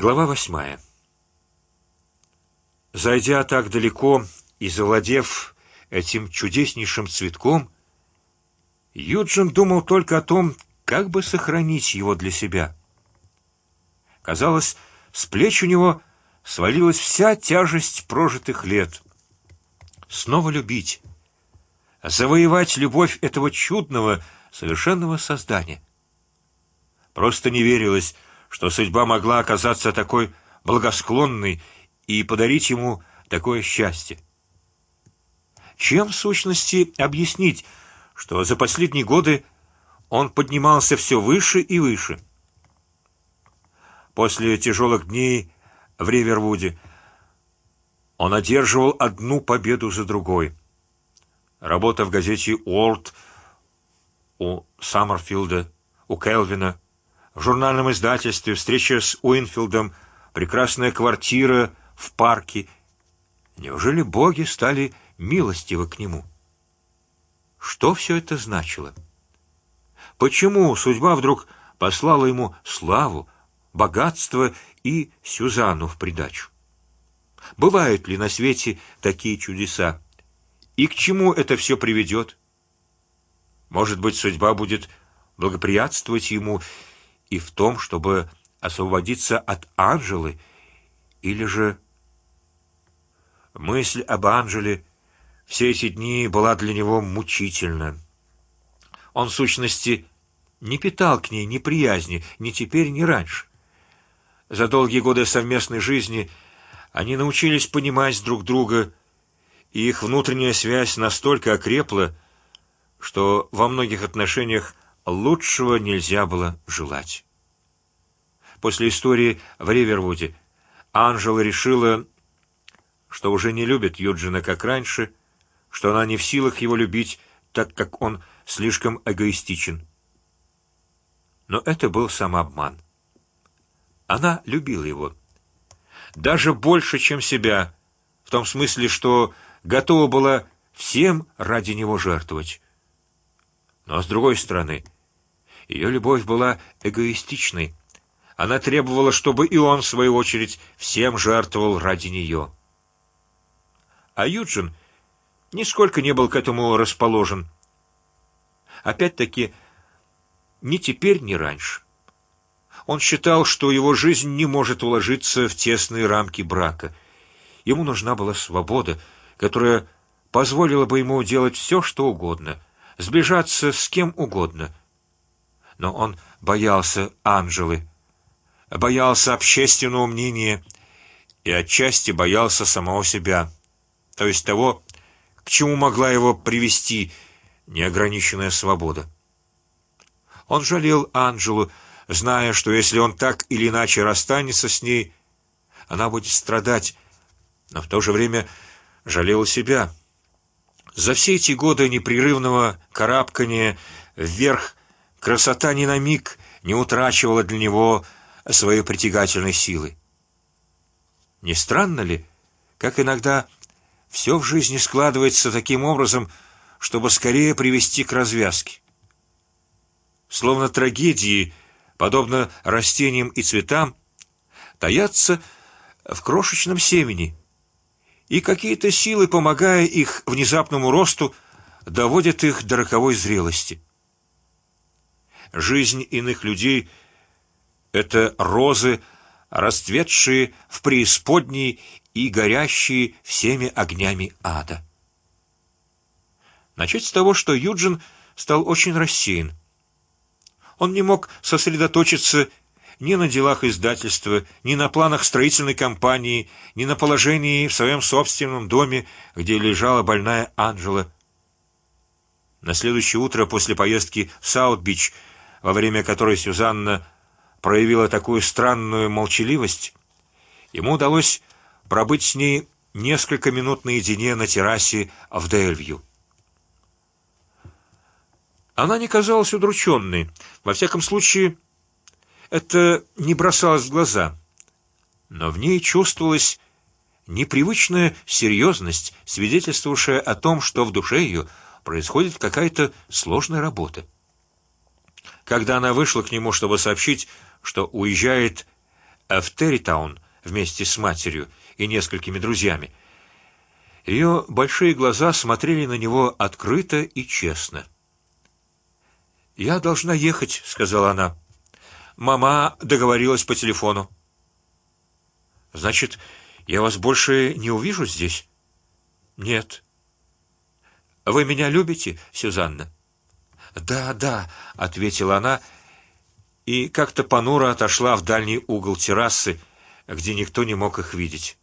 Глава восьмая. Зайдя так далеко и завладев этим чудеснейшим цветком, Юджин думал только о том, как бы сохранить его для себя. Казалось, с плеч у него свалилась вся тяжесть прожитых лет. Снова любить, завоевать любовь этого чудного, совершенного создания. Просто не верилось что судьба могла оказаться такой благосклонной и подарить ему такое счастье. Чем в сущности объяснить, что за последние годы он поднимался все выше и выше? После тяжелых дней в Ривервуде он одерживал одну победу за другой. Работа в газете Уолт у Саммерфилда, у Келвина, в журнальном издательстве, встреча с Уинфилдом, прекрасная квартира в парке. Неужели боги стали милостивы к нему? Что все это значило? Почему судьба вдруг послала ему славу, богатство и Сюзанну в придачу? Бывают ли на свете такие чудеса? И к чему это все приведет? Может быть, судьба будет благоприятствовать ему и в том, чтобы освободиться от Анжелы, или же мысль об Анжеле все эти дни была для него мучительна. Он в сущности не питал к ней ни приязни, ни теперь, ни раньше. За долгие годы совместной жизни они научились понимать друг друга, и их внутренняя связь настолько окрепла, что во многих отношениях лучшего нельзя было желать. После истории в Ривервуде Анжела решила, что уже не любит Юджина как раньше, что она не в силах его любить, так как он слишком эгоистичен. Но это был самообман. Она любила его, даже больше, чем себя, в том смысле, что готова была всем ради него жертвовать. Но с другой стороны, ее любовь была эгоистичной. Она требовала, чтобы и он в свою очередь всем жертвовал ради нее. А Юджин нисколько не был к этому расположен. Опять-таки, ни теперь, ни раньше. Он считал, что его жизнь не может уложиться в тесные рамки брака. Ему нужна была свобода, которая позволила бы ему делать все, что угодно, сближаться с кем угодно. Но он боялся Анжелы, боялся общественного мнения и отчасти боялся самого себя, то есть того, к чему могла его привести неограниченная свобода. Он жалел Анжелу, зная, что если он так или иначе расстанется с ней, она будет страдать, но в то же время жалел себя. За все эти годы непрерывного карабкания вверх красота ни на миг не утрачивала для него своей притягательной силы. Не странно ли, как иногда все в жизни складывается таким образом, чтобы скорее привести к развязке? Словно трагедии, подобно растениям и цветам, таятся в крошечном семени, и какие-то силы, помогая их внезапному росту, доводят их до роковой зрелости. Жизнь иных людей это розы, расцветшие в преисподней и горящие всеми огнями ада. Начать с того, что Юджин стал очень рассеян. Он не мог сосредоточиться ни на делах издательства, ни на планах строительной компании, ни на положении в своем собственном доме, где лежала больная Анжела. На следующее утро после поездки в Саутбич, во время которой Сюзанна проявила такую странную молчаливость, ему удалось пробыть с ней несколько минут наедине на террасе в Дельвью. Она не казалась удрученной, во всяком случае, это не бросалось в глаза, но в ней чувствовалась непривычная серьезность, свидетельствовавшая о том, что в душе ее происходит какая-то сложная работа. Когда она вышла к нему, чтобы сообщить, что уезжает в Территаун вместе с матерью и несколькими друзьями. Ее большие глаза смотрели на него открыто и честно. Я должна ехать, сказала она. Мама договорилась по телефону. Значит, я вас больше не увижу здесь? Нет. Вы меня любите, Сюзанна? Да, да, ответила она и как-то понуро отошла в дальний угол террасы, где никто не мог их видеть.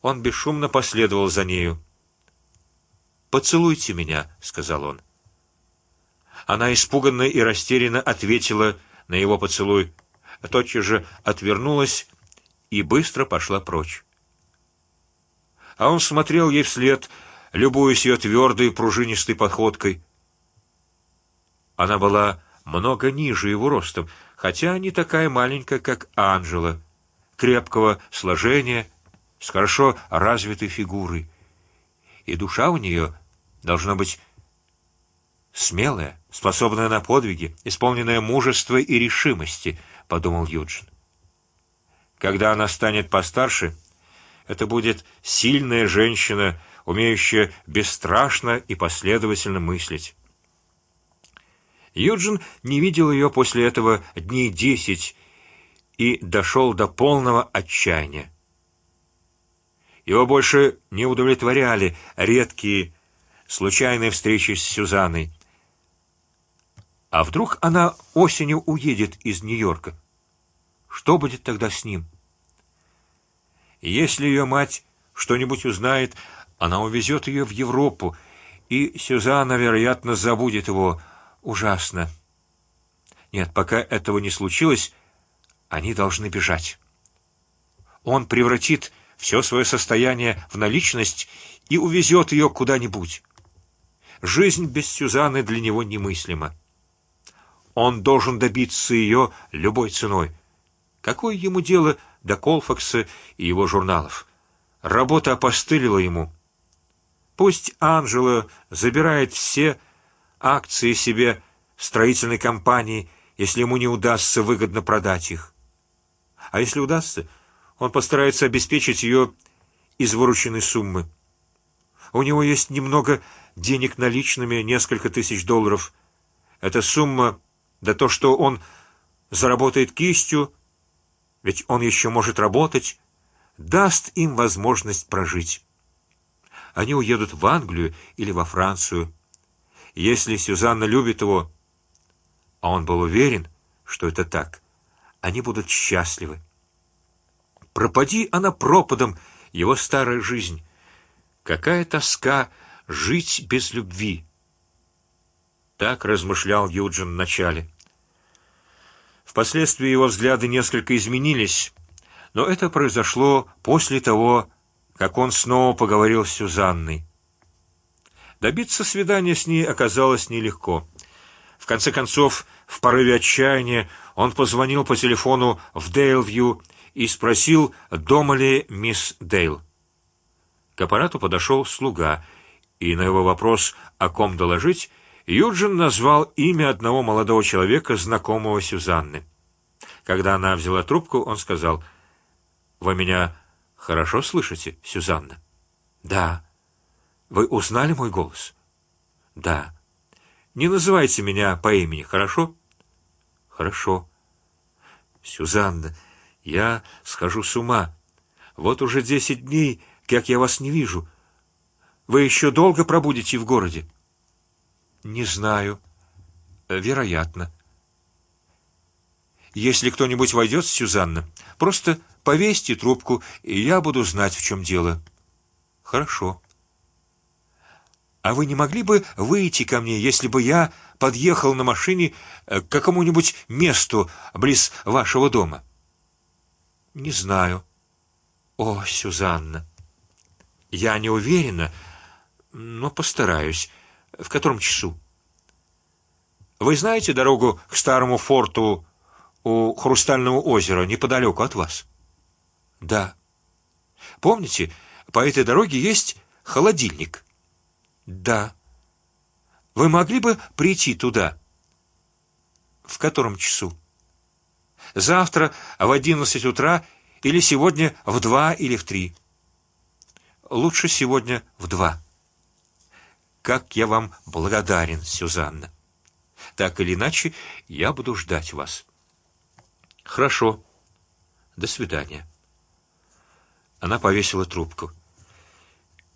Он бесшумно последовал за нею. Поцелуйте меня, сказал он. Она испуганно и растерянно ответила на его поцелуй, тотчас же отвернулась и быстро пошла прочь. А он смотрел ей вслед, любуясь ее твердой пружинистой походкой. Она была много ниже его ростом, хотя не такая маленькая, как Анжела, крепкого сложения, с хорошо развитой фигурой, и душа у нее должна быть смелая, способная на подвиги, исполненная мужества и решимости, подумал Юджин. Когда она станет постарше, это будет сильная женщина, умеющая бесстрашно и последовательно мыслить. Юджин не видел ее после этого дней десять и дошел до полного отчаяния. Его больше не удовлетворяли редкие случайные встречи с Сюзанной. А вдруг она осенью уедет из Нью-Йорка? Что будет тогда с ним? Если ее мать что-нибудь узнает, она увезет ее в Европу, и Сюзанна, вероятно, забудет его. Ужасно. Нет, пока этого не случилось, они должны бежать. Он превратит все свое состояние в наличность и увезет ее куда-нибудь. Жизнь без Сюзанны для него немыслима. Он должен добиться ее любой ценой. Какое ему дело до Колфакса и его журналов? Работа опостылила ему. Пусть Анжела забирает все акции себе строительной компании, если ему не удастся выгодно продать их. А если удастся, он постарается обеспечить ее из вырученной суммы. У него есть немного денег наличными, несколько тысяч долларов. Эта сумма да то, что он заработает кистью, ведь он еще может работать, даст им возможность прожить. Они уедут в Англию или во Францию. Если Сюзанна любит его, а он был уверен, что это так, они будут счастливы. Пропади она пропадом его старая жизнь. Какая тоска жить без любви! Так размышлял Юджин в начале. Впоследствии его взгляды несколько изменились, но это произошло после того, как он снова поговорил с Сюзанной. Добиться свидания с ней оказалось нелегко. В конце концов, в порыве отчаяния, он позвонил по телефону в Дейлвью и спросил, дома ли мисс Дейл. К аппарату подошел слуга, и на его вопрос, о ком доложить, Юджин назвал имя одного молодого человека, знакомого Сюзанны. Когда она взяла трубку, он сказал: "Вы меня хорошо слышите, Сюзанна?" "Да." "Вы узнали мой голос?" "Да." "Не называйте меня по имени, хорошо?" "Хорошо." "Сюзанна, я схожу с ума. Вот уже десять дней, как я вас не вижу. Вы еще долго пробудете в городе?" Не знаю. Вероятно. Если кто-нибудь войдет, Сюзанна, просто повесьте трубку, и я буду знать, в чем дело. Хорошо. А вы не могли бы выйти ко мне, если бы я подъехал на машине э, к какому-нибудь месту близ вашего дома? Не знаю. О, Сюзанна, я не уверена, но постараюсь. В котором часу? Вы знаете дорогу к старому форту у Хрустального озера неподалеку от вас? Да. Помните, по этой дороге есть холодильник? Да. Вы могли бы прийти туда? В котором часу? завтра в одиннадцать утра или сегодня в два или в три. Лучше сегодня в два. Как я вам благодарен, Сюзанна. Так или иначе, я буду ждать вас. Хорошо. До свидания. Она повесила трубку.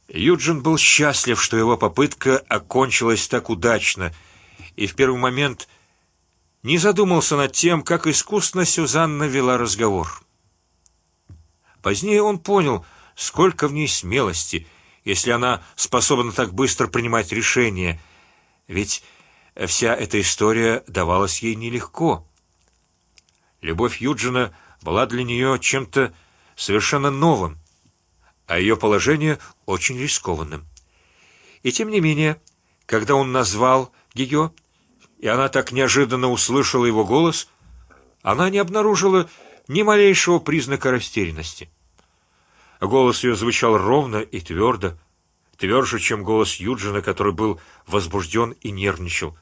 Юджин был счастлив, что его попытка окончилась так удачно, и в первый момент не задумался над тем, как искусно Сюзанна вела разговор. Позднее он понял, сколько в ней смелости, если она способна так быстро принимать решения, ведь вся эта история давалась ей нелегко. Любовь Юджина была для нее чем-то совершенно новым, а ее положение очень рискованным. И тем не менее, когда он назвал ее, и она так неожиданно услышала его голос, она не обнаружила ни малейшего признака растерянности. Голос ее звучал ровно и твердо, тверже, чем голос Юджина, который был возбужден и нервничал.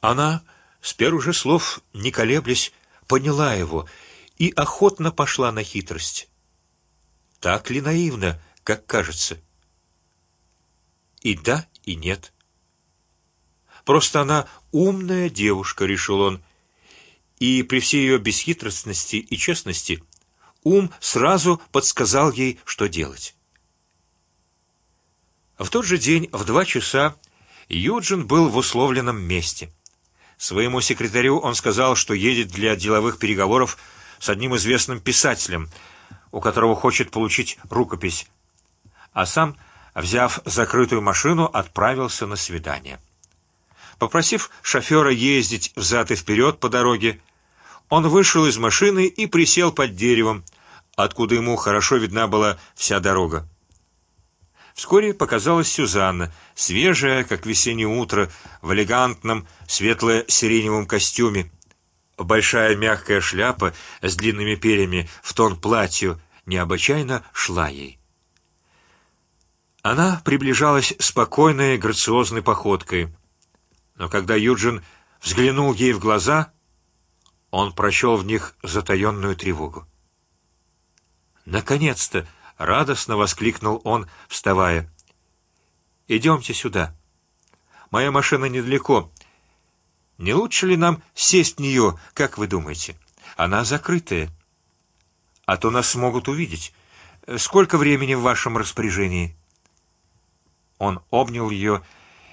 Она с первых же слов, не колеблясь, поняла его и охотно пошла на хитрость. Так ли наивно, как кажется? И да, и нет. Просто она умная девушка, решил он, и при всей ее бесхитростности и честности ум сразу подсказал ей, что делать. В тот же день в два часа Юджин был в условленном месте. Своему секретарю он сказал, что едет для деловых переговоров с одним известным писателем, у которого хочет получить рукопись, а сам, взяв закрытую машину, отправился на свидание. Попросив шофера ездить взад и вперед по дороге, он вышел из машины и присел под деревом, откуда ему хорошо видна была вся дорога. Вскоре показалась Сюзанна, свежая, как весеннее утро, в элегантном светло-сиреневом костюме. Большая мягкая шляпа с длинными перьями в тон платью необычайно шла ей. Она приближалась спокойной, грациозной походкой, но когда Юджин взглянул ей в глаза, он прочел в них затаенную тревогу. Наконец-то! радостно воскликнул он, вставая. Идемте сюда. Моя машина недалеко. Не лучше ли нам сесть в нее, как вы думаете? Она закрытая, а то нас могут увидеть. Сколько времени в вашем распоряжении? Он обнял ее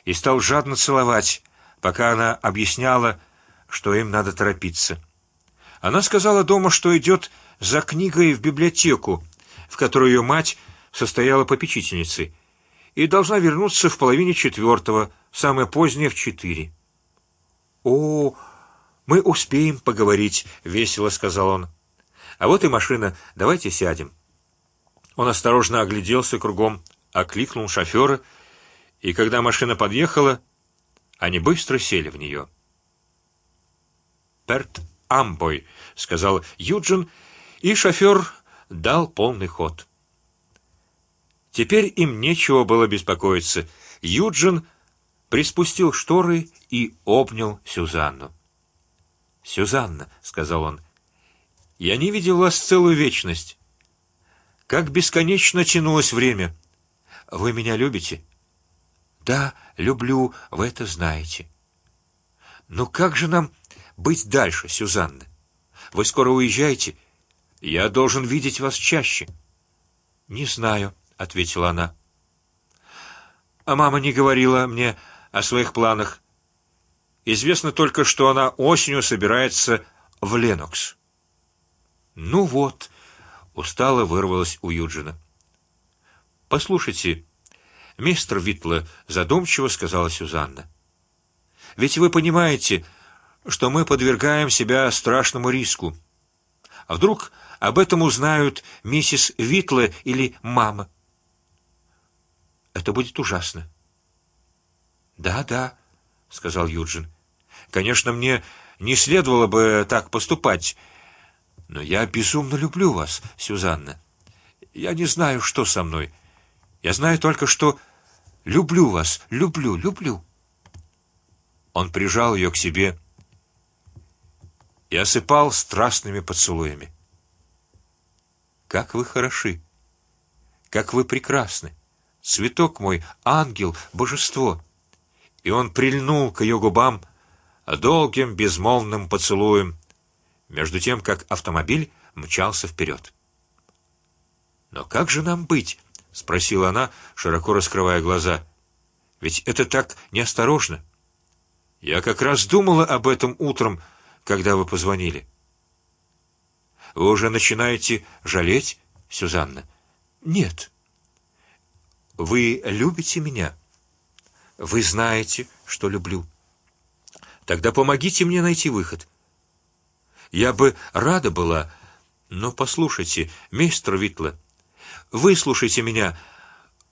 и стал жадно целовать, пока она объясняла, что им надо торопиться. Она сказала дома, что идет за книгой в библиотеку, в которой ее мать состояла попечительницей, и должна вернуться в половине четвертого, самое позднее в четыре. О, мы успеем поговорить, весело сказал он. А вот и машина, давайте сядем. Он осторожно огляделся кругом, окликнул шофера, и когда машина подъехала, они быстро сели в нее. Перт Амбой, сказал Юджин, и шофер дал полный ход. Теперь им нечего было беспокоиться. Юджин приспустил шторы и обнял Сюзанну. Сюзанна, сказал он, я не видел вас целую вечность. Как бесконечно тянулось время. Вы меня любите? Да, люблю. Вы это знаете. Но как же нам быть дальше, Сюзанна? Вы скоро уезжаете? Я должен видеть вас чаще. Не знаю, ответила она. А мама не говорила мне о своих планах. Известно только, что она осенью собирается в Ленокс. Ну вот, устало вырвалась у Юджина. Послушайте, мистер Витла, задумчиво сказала Сюзанна. Ведь вы понимаете, что мы подвергаем себя страшному риску. А вдруг об этом узнают миссис Витла или мама? Это будет ужасно. Да, да, сказал Юджин. Конечно, мне не следовало бы так поступать, но я безумно люблю вас, Сюзанна. Я не знаю, что со мной. Я знаю только, что люблю вас, люблю, люблю. Он прижал ее к себе и осыпал страстными поцелуями. Как вы хороши, как вы прекрасны, цветок мой, ангел, божество! И он прильнул к ее губам долгим безмолвным поцелуем, между тем как автомобиль мчался вперед. Но как же нам быть? спросила она, широко раскрывая глаза. Ведь это так неосторожно. Я как раз думала об этом утром, когда вы позвонили. Вы уже начинаете жалеть, Сюзанна? Нет. Вы любите меня. Вы знаете, что люблю. Тогда помогите мне найти выход. Я бы рада была, но послушайте, мистер Витла, выслушайте меня.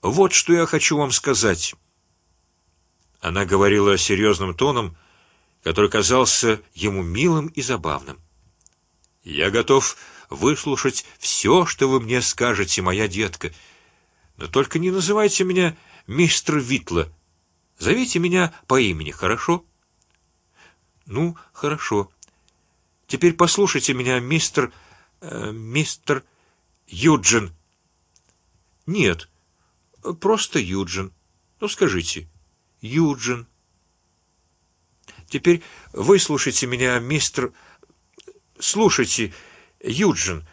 Вот что я хочу вам сказать. Она говорила серьезным тоном, который казался ему милым и забавным. Я готов выслушать все, что вы мне скажете, моя детка, но только не называйте меня мистер Витла. Зовите меня по имени, хорошо? Ну, хорошо. Теперь послушайте меня, мистер, э, мистер Юджин. Нет, просто Юджин. Ну скажите, Юджин. Теперь выслушайте меня, мистер. Слушайте, Юджин.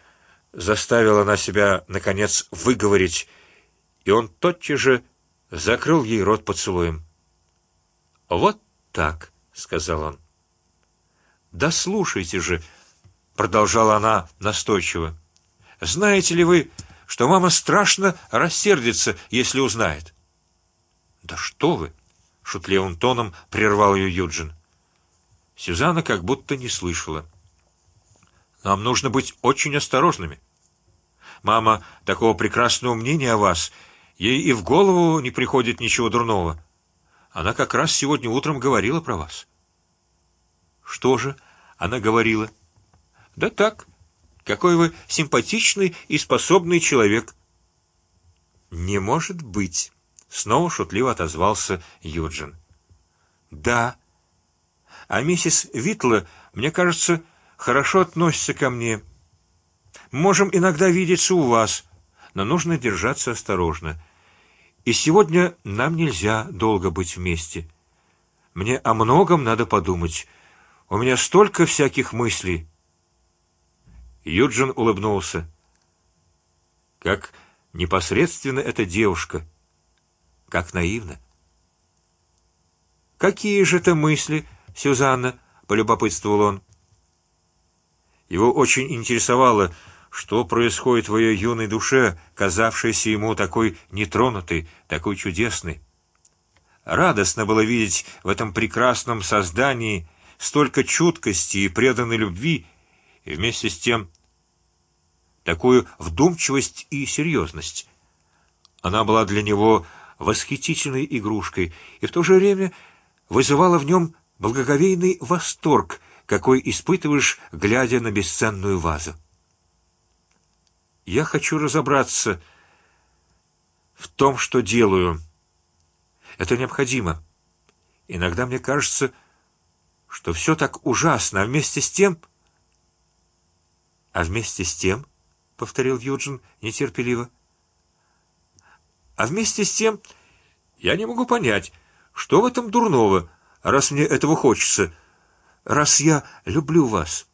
Заставила она себя наконец выговорить, и он тотчас же закрыл ей рот поцелуем. Вот так, сказал он. Да слушайте же, продолжала она настойчиво. Знаете ли вы, что мама страшно рассердится, если узнает? Да что вы! шутливым тоном прервал ее Юджин. Сюзанна как будто не слышала. Нам нужно быть очень осторожными. Мама такого прекрасного мнения о вас, ей и в голову не приходит ничего дурного. Она как раз сегодня утром говорила про вас. Что же? Она говорила. Да так. Какой вы симпатичный и способный человек. Не может быть. Снова шутливо отозвался Юджин. Да. А миссис Витла, мне кажется, хорошо относится ко мне. Можем иногда видеться у вас, но нужно держаться осторожно. И сегодня нам нельзя долго быть вместе. Мне о многом надо подумать. У меня столько всяких мыслей. Юджин улыбнулся. Как непосредственно эта девушка, как наивно. Какие же это мысли, Сюзанна? полюбопытствовал он. Его очень интересовало, что происходит в ее юной душе, казавшейся ему такой нетронутой, такой чудесной. Радостно было видеть в этом прекрасном создании столько чуткости и преданной любви, и вместе с тем такую вдумчивость и серьезность. Она была для него восхитительной игрушкой и в то же время вызывала в нем благоговейный восторг, какой испытываешь, глядя на бесценную вазу. Я хочу разобраться в том, что делаю. Это необходимо. Иногда мне кажется, что все так ужасно, а вместе с тем, а вместе с тем, повторил Юджин нетерпеливо, а вместе с тем, я не могу понять, что в этом дурного, раз мне этого хочется, раз я люблю вас.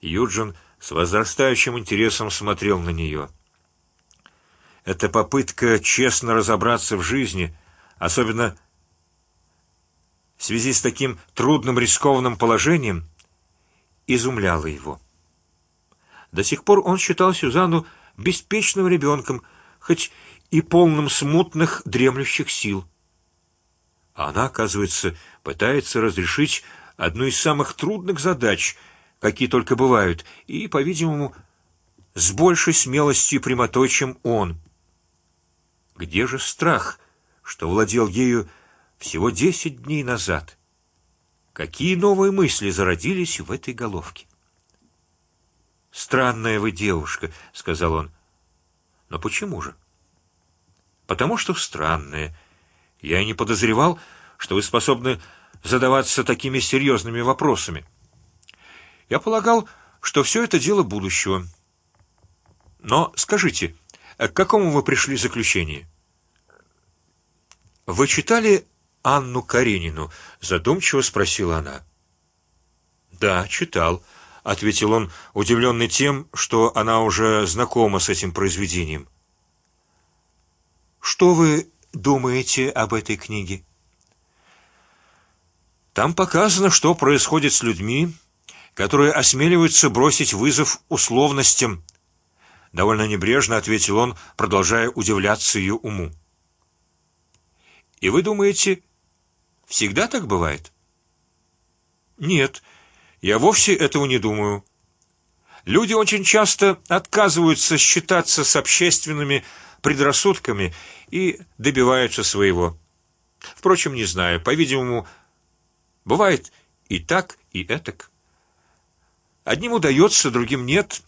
Юджин с возрастающим интересом смотрел на нее. Эта попытка честно разобраться в жизни, особенно в связи с таким трудным рискованным положением, изумляло его. До сих пор он считал Сюзанну беспечным ребенком, хоть и полным смутных дремлющих сил. А она, оказывается, пытается разрешить одну из самых трудных задач, какие только бывают, и, по-видимому, с большей смелостью и прямотой, чем он. Где же страх, что владел ею всего десять дней назад. Какие новые мысли зародились в этой головке? Странная вы девушка, сказал он. Но почему же? Потому что странная. Я и не подозревал, что вы способны задаваться такими серьезными вопросами. Я полагал, что все это дело будущего. Но скажите, к какому вы пришли заключению? Вы читали Анну Каренину? Задумчиво спросила она. Да, читал, ответил он, удивленный тем, что она уже знакома с этим произведением. Что вы думаете об этой книге? Там показано, что происходит с людьми, которые осмеливаются бросить вызов условностям. Довольно небрежно ответил он, продолжая удивляться ее уму. И вы думаете, всегда так бывает? Нет, я вовсе этого не думаю. Люди очень часто отказываются считаться с общественными предрассудками и добиваются своего. Впрочем, не знаю. По-видимому, бывает и так, и этак. Одним удается, другим нет.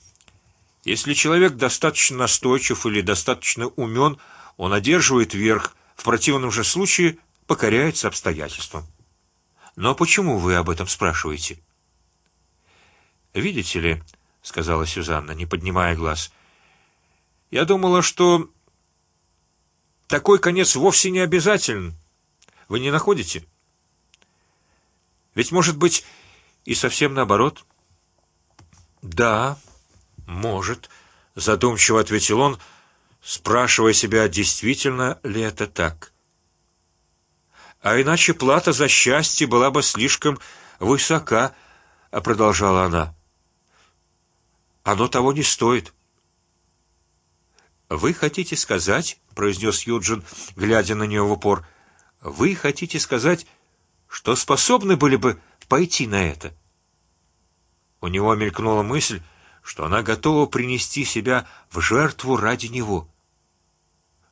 Если человек достаточно настойчив или достаточно умен, он одерживает верх. В противном же случае покоряется обстоятельствам. Но почему вы об этом спрашиваете? Видите ли, сказала Сюзанна, не поднимая глаз. Я думала, что такой конец вовсе не обязателен. Вы не находите? Ведь может быть и совсем наоборот. Да, может, задумчиво ответил он, спрашивая себя, действительно ли это так. А иначе плата за счастье была бы слишком высока, продолжала она. Оно того не стоит. Вы хотите сказать, произнес Юджин, глядя на нее в упор, вы хотите сказать, что способны были бы пойти на это? У него мелькнула мысль, что она готова принести себя в жертву ради него.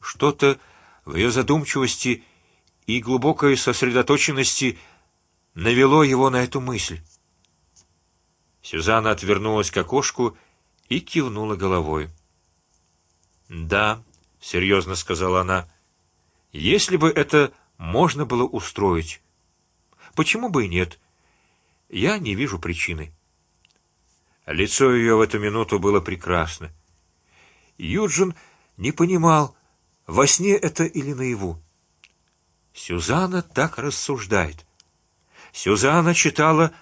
Что-то в ее задумчивости и глубокой сосредоточенности навело его на эту мысль. Сюзанна отвернулась к окошку и кивнула головой. Да, серьезно сказала она, если бы это можно было устроить, почему бы и нет? Я не вижу причины. Лицо ее в эту минуту было прекрасно. Юджин не понимал, во сне это или наяву. Сюзанна так рассуждает. Сюзанна читала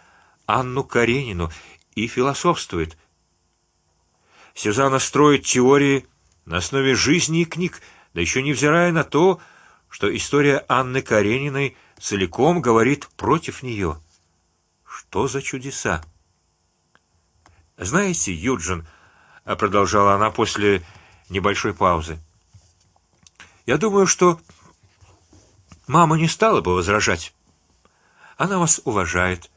Анну Каренину и философствует. Сюзанна строит теории на основе жизни и книг, да еще не взирая на то, что история Анны Карениной целиком говорит против нее. Что за чудеса? Знаете, Юджин, продолжала она после небольшой паузы. Я думаю, что мама не стала бы возражать. Она вас уважает.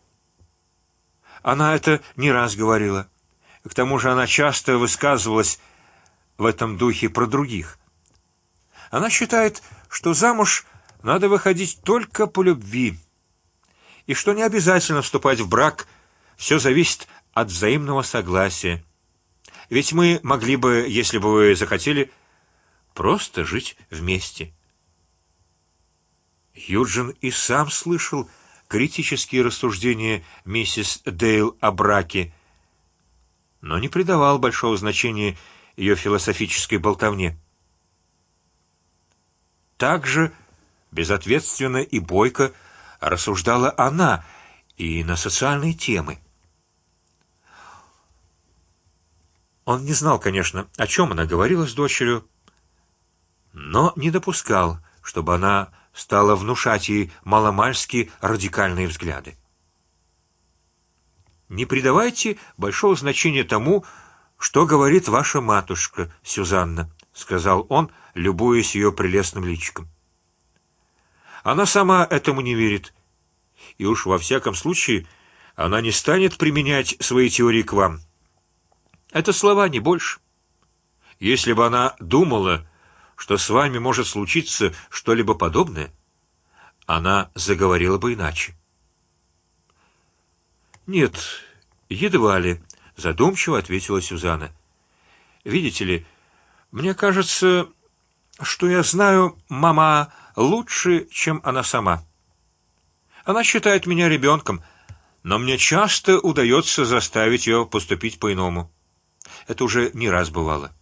Она это не раз говорила. К тому же она часто высказывалась в этом духе про других. Она считает, что замуж надо выходить только по любви, и что не обязательно вступать в брак. Все зависит от взаимного согласия. Ведь мы могли бы, если бы вы захотели, просто жить вместе. Юджин и сам слышал критические рассуждения миссис Дейл о браке, но не придавал большого значения ее философической болтовне. Также безответственно и бойко рассуждала она и на социальные темы. Он не знал, конечно, о чем она говорила с дочерью, но не допускал, чтобы она стала внушать ей маломальски радикальные взгляды. Не придавайте большого значения тому, что говорит ваша матушка Сюзанна, сказал он, любуясь ее прелестным личиком. Она сама этому не верит, и уж во всяком случае она не станет применять свои теории к вам. Это слова не больше. Если бы она думала, что с вами может случиться что-либо подобное, она заговорила бы иначе. Нет, едва ли, задумчиво ответила Сюзанна. Видите ли, мне кажется, что я знаю мама лучше, чем она сама. Она считает меня ребенком, но мне часто удается заставить ее поступить по-иному. Это уже не раз бывало.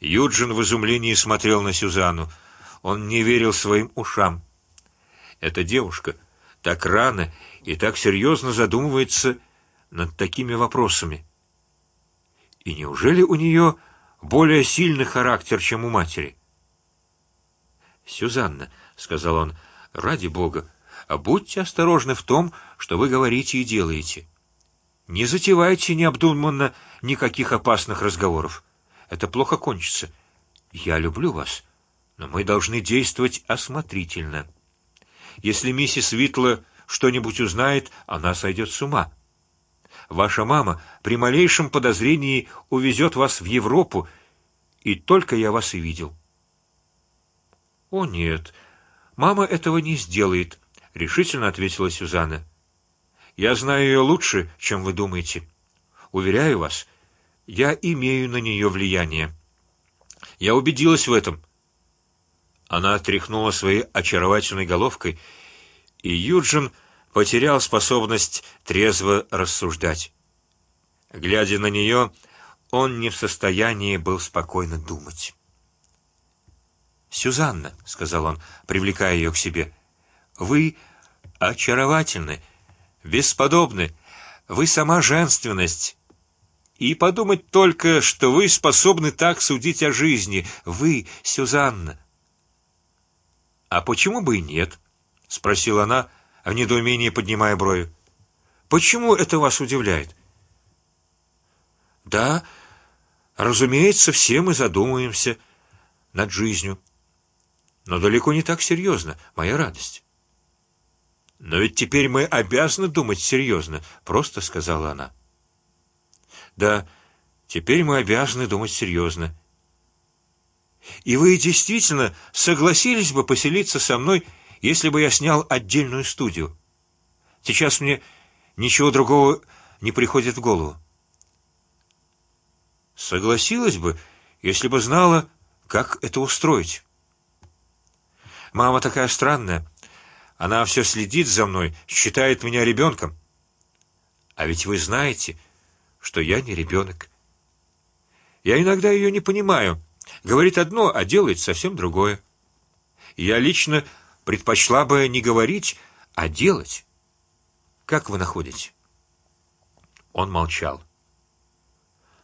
Юджин в изумлении смотрел на Сюзанну. Он не верил своим ушам. Эта девушка так рано и так серьезно задумывается над такими вопросами. И неужели у нее более сильный характер, чем у матери? Сюзанна, сказал он, ради Бога, будьте осторожны в том, что вы говорите и делаете. Не затевайте необдуманно никаких опасных разговоров. Это плохо кончится. Я люблю вас, но мы должны действовать осмотрительно. Если миссис Витла что-нибудь узнает, она сойдет с ума. Ваша мама при малейшем подозрении увезет вас в Европу, и только я вас и видел. О нет, мама этого не сделает, решительно ответила Сюзанна. Я знаю ее лучше, чем вы думаете. Уверяю вас, я имею на нее влияние. Я убедилась в этом. Она тряхнула своей очаровательной головкой, и Юджин потерял способность трезво рассуждать. Глядя на нее, он не в состоянии был спокойно думать. Сюзанна, сказал он, привлекая ее к себе, вы очаровательны, бесподобны, вы сама женственность. И подумать только, что вы способны так судить о жизни, вы, Сюзанна. А почему бы и нет? спросила она в недоумении, поднимая брови. Почему это вас удивляет? Да, разумеется, все мы задумываемся над жизнью, но далеко не так серьезно, моя радость. Но ведь теперь мы обязаны думать серьезно, просто сказала она. Да, теперь мы обязаны думать серьезно. И вы действительно согласились бы поселиться со мной, если бы я снял отдельную студию? Сейчас мне ничего другого не приходит в голову. Согласилась бы, если бы знала, как это устроить. Мама такая странная. Она все следит за мной, считает меня ребенком. А ведь вы знаете, что я не ребенок. Я иногда ее не понимаю. Говорит одно, а делает совсем другое. Я лично предпочла бы не говорить, а делать. Как вы находите? Он молчал.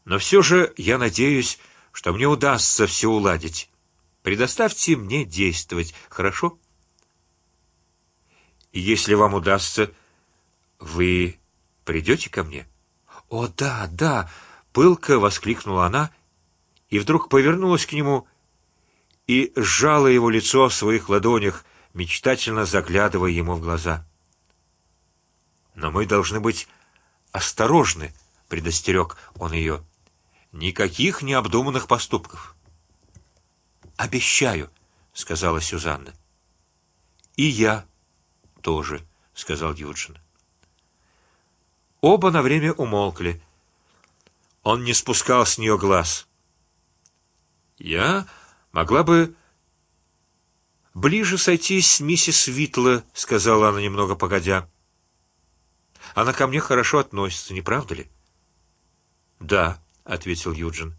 Но все же я надеюсь, что мне удастся все уладить. Предоставьте мне действовать, хорошо? Если вам удастся, вы придете ко мне? О да, да! Пылко воскликнула она и вдруг повернулась к нему и сжала его лицо в своих ладонях, мечтательно заглядывая ему в глаза. Но мы должны быть осторожны, предостерег он ее. Никаких необдуманных поступков. Обещаю, сказала Сюзанна. И я тоже, сказал Юджин. Оба на время умолкли. Он не спускал с нее глаз. Я могла бы ближе сойтись с миссис Витла, сказала она немного погодя. Она ко мне хорошо относится, не правда ли? Да, ответил Юджин.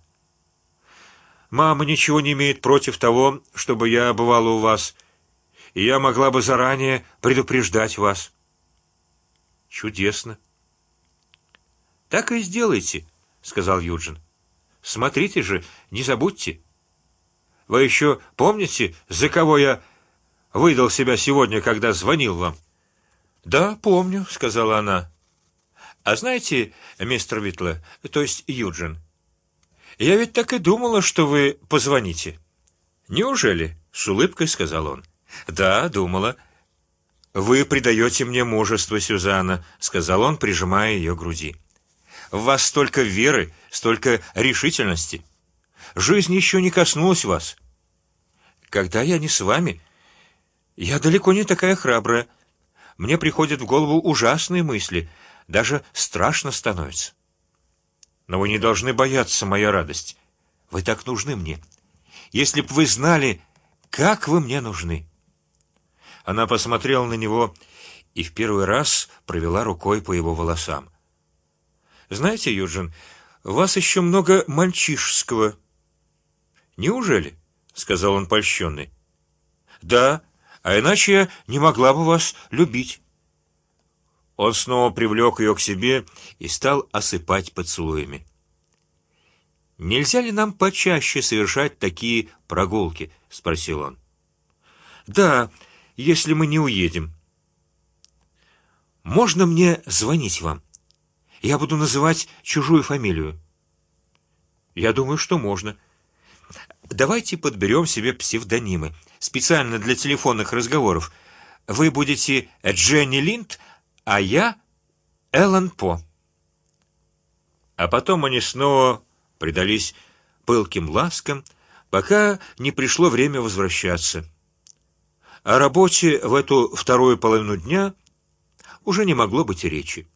Мама ничего не имеет против того, чтобы я бывала у вас, и я могла бы заранее предупреждать вас. Чудесно. Так и сделайте, сказал Юджин. Смотрите же, не забудьте. Вы еще помните, за кого я выдал себя сегодня, когда звонил вам? Да, помню, сказала она. А знаете, мистер Витла, то есть Юджин, я ведь так и думала, что вы позвоните. Неужели? С улыбкой сказал он. Да, думала. Вы придаете мне мужество, Сюзанна, сказал он, прижимая ее к груди. В вас столько веры, столько решительности. Жизнь еще не коснулась вас. Когда я не с вами, я далеко не такая храбрая. Мне приходят в голову ужасные мысли, даже страшно становится. Но вы не должны бояться, моя радость. Вы так нужны мне. Если б вы знали, как вы мне нужны. Она посмотрела на него и в первый раз провела рукой по его волосам. Знаете, Юджин, у вас еще много мальчишеского. Неужели? сказал он польщенный. Да, а иначе я не могла бы вас любить. Он снова привлек ее к себе и стал осыпать поцелуями. Нельзя ли нам почаще совершать такие прогулки? – спросил он. Да, если мы не уедем. Можно мне звонить вам? Я буду называть чужую фамилию. Я думаю, что можно. Давайте подберем себе псевдонимы специально для телефонных разговоров. Вы будете Дженни Линд, а я Эллен По. А потом они снова предались пылким ласкам, пока не пришло время возвращаться. О работе в эту вторую половину дня уже не могло быть речи.